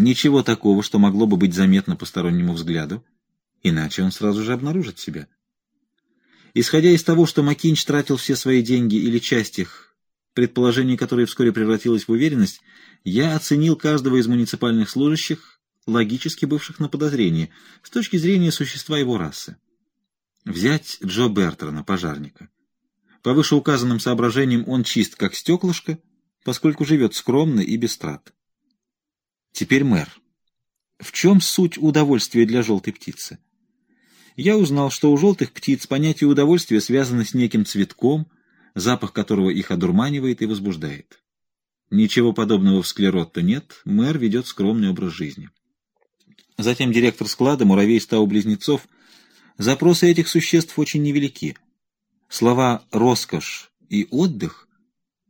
Ничего такого, что могло бы быть заметно постороннему взгляду, иначе он сразу же обнаружит себя. Исходя из того, что Макинч тратил все свои деньги или часть их, предположение которое вскоре превратилось в уверенность, я оценил каждого из муниципальных служащих, логически бывших на подозрении, с точки зрения существа его расы. Взять Джо Бертрана, пожарника. По вышеуказанным соображениям он чист, как стеклышко, поскольку живет скромно и без трат. Теперь мэр. В чем суть удовольствия для желтой птицы? Я узнал, что у желтых птиц понятие удовольствия связано с неким цветком, запах которого их одурманивает и возбуждает. Ничего подобного в склеротто нет, мэр ведет скромный образ жизни. Затем директор склада муравей стау близнецов. Запросы этих существ очень невелики. Слова «роскошь» и «отдых»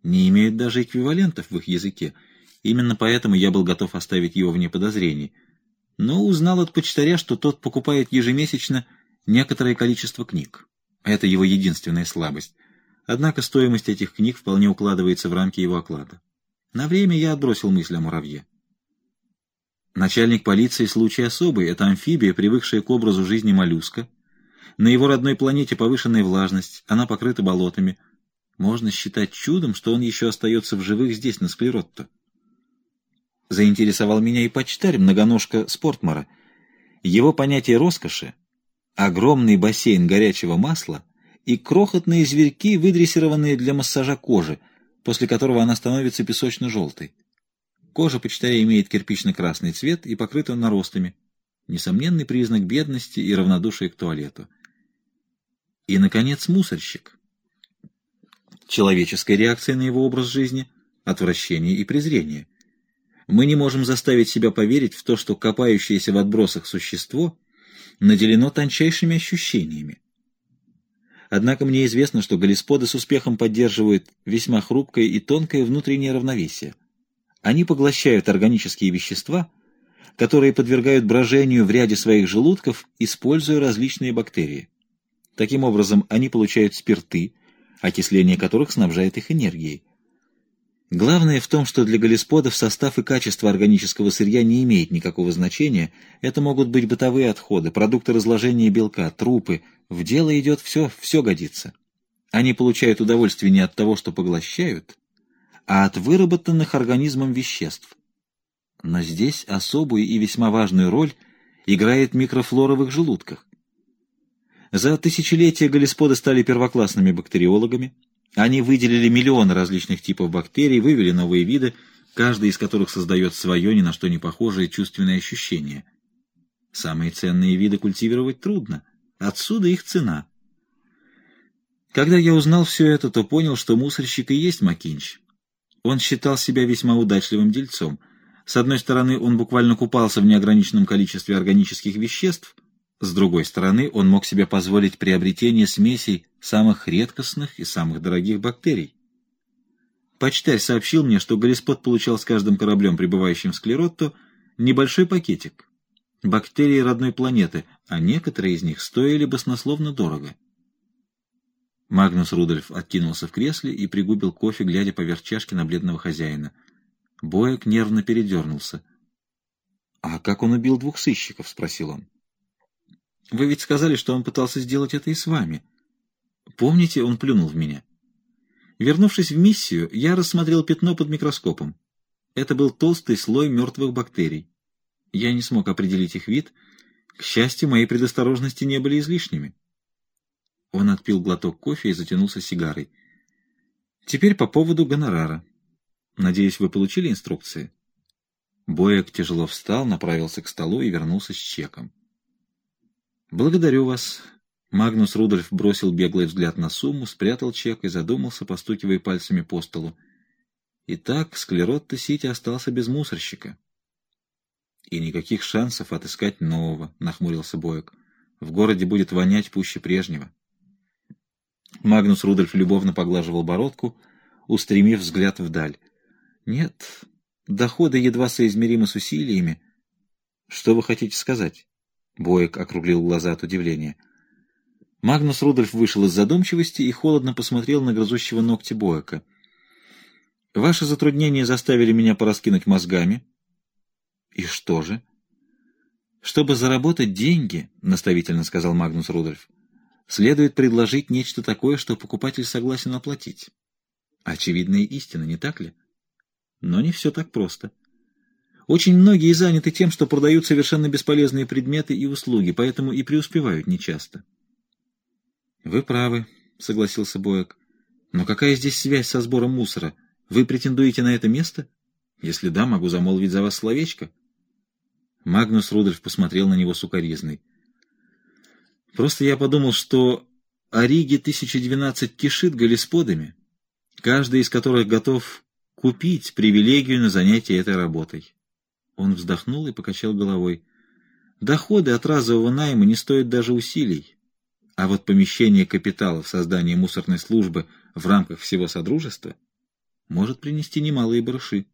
не имеют даже эквивалентов в их языке. Именно поэтому я был готов оставить его вне подозрений. Но узнал от почтаря, что тот покупает ежемесячно некоторое количество книг. Это его единственная слабость. Однако стоимость этих книг вполне укладывается в рамки его оклада. На время я отбросил мысль о муравье. Начальник полиции случай особый. Это амфибия, привыкшая к образу жизни моллюска. На его родной планете повышенная влажность, она покрыта болотами. Можно считать чудом, что он еще остается в живых здесь, на Склеротто. Заинтересовал меня и почтарь, многоножка Спортмара. Его понятие роскоши — огромный бассейн горячего масла и крохотные зверьки, выдрессированные для массажа кожи, после которого она становится песочно-желтой. Кожа почтаря имеет кирпично-красный цвет и покрыта наростами. Несомненный признак бедности и равнодушия к туалету. И, наконец, мусорщик. Человеческая реакция на его образ жизни — отвращение и презрение. Мы не можем заставить себя поверить в то, что копающееся в отбросах существо наделено тончайшими ощущениями. Однако мне известно, что галисподы с успехом поддерживают весьма хрупкое и тонкое внутреннее равновесие. Они поглощают органические вещества, которые подвергают брожению в ряде своих желудков, используя различные бактерии. Таким образом, они получают спирты, окисление которых снабжает их энергией. Главное в том, что для галисподов состав и качество органического сырья не имеет никакого значения. Это могут быть бытовые отходы, продукты разложения белка, трупы. В дело идет все, все годится. Они получают удовольствие не от того, что поглощают, а от выработанных организмом веществ. Но здесь особую и весьма важную роль играет микрофлора в их желудках. За тысячелетия галисподы стали первоклассными бактериологами. Они выделили миллионы различных типов бактерий, вывели новые виды, каждый из которых создает свое ни на что не похожее чувственное ощущение. Самые ценные виды культивировать трудно, отсюда их цена. Когда я узнал все это, то понял, что мусорщик и есть Макинч. Он считал себя весьма удачливым дельцом. С одной стороны, он буквально купался в неограниченном количестве органических веществ, с другой стороны, он мог себе позволить приобретение смесей самых редкостных и самых дорогих бактерий. Почтарь сообщил мне, что Галиспот получал с каждым кораблем, прибывающим в Склеротто, небольшой пакетик. Бактерии родной планеты, а некоторые из них стоили баснословно дорого. Магнус Рудольф откинулся в кресле и пригубил кофе, глядя поверх чашки на бледного хозяина. Боек нервно передернулся. — А как он убил двух сыщиков? — спросил он. — Вы ведь сказали, что он пытался сделать это и с вами. Помните, он плюнул в меня. Вернувшись в миссию, я рассмотрел пятно под микроскопом. Это был толстый слой мертвых бактерий. Я не смог определить их вид. К счастью, мои предосторожности не были излишними. Он отпил глоток кофе и затянулся сигарой. Теперь по поводу гонорара. Надеюсь, вы получили инструкции? Боек тяжело встал, направился к столу и вернулся с чеком. Благодарю вас. Магнус Рудольф бросил беглый взгляд на сумму, спрятал чек и задумался, постукивая пальцами по столу. Итак, Склеротто-Сити остался без мусорщика. И никаких шансов отыскать нового, нахмурился Боек. В городе будет вонять пуще прежнего. Магнус Рудольф любовно поглаживал бородку, устремив взгляд вдаль. «Нет, доходы едва соизмеримы с усилиями. Что вы хотите сказать?» Боек округлил глаза от удивления. Магнус Рудольф вышел из задумчивости и холодно посмотрел на грызущего ногти Боека. «Ваши затруднения заставили меня пораскинуть мозгами. И что же? Чтобы заработать деньги, наставительно сказал Магнус Рудольф, следует предложить нечто такое, что покупатель согласен оплатить. Очевидная истина, не так ли? Но не все так просто. Очень многие заняты тем, что продают совершенно бесполезные предметы и услуги, поэтому и преуспевают нечасто. — Вы правы, — согласился Боек. — Но какая здесь связь со сбором мусора? Вы претендуете на это место? Если да, могу замолвить за вас словечко. Магнус Рудольф посмотрел на него сукоризной. — Просто я подумал, что о Риге 1012 кишит галисподами, каждый из которых готов купить привилегию на занятие этой работой. Он вздохнул и покачал головой. Доходы от разового найма не стоят даже усилий. А вот помещение капитала в создании мусорной службы в рамках всего Содружества может принести немалые барыши.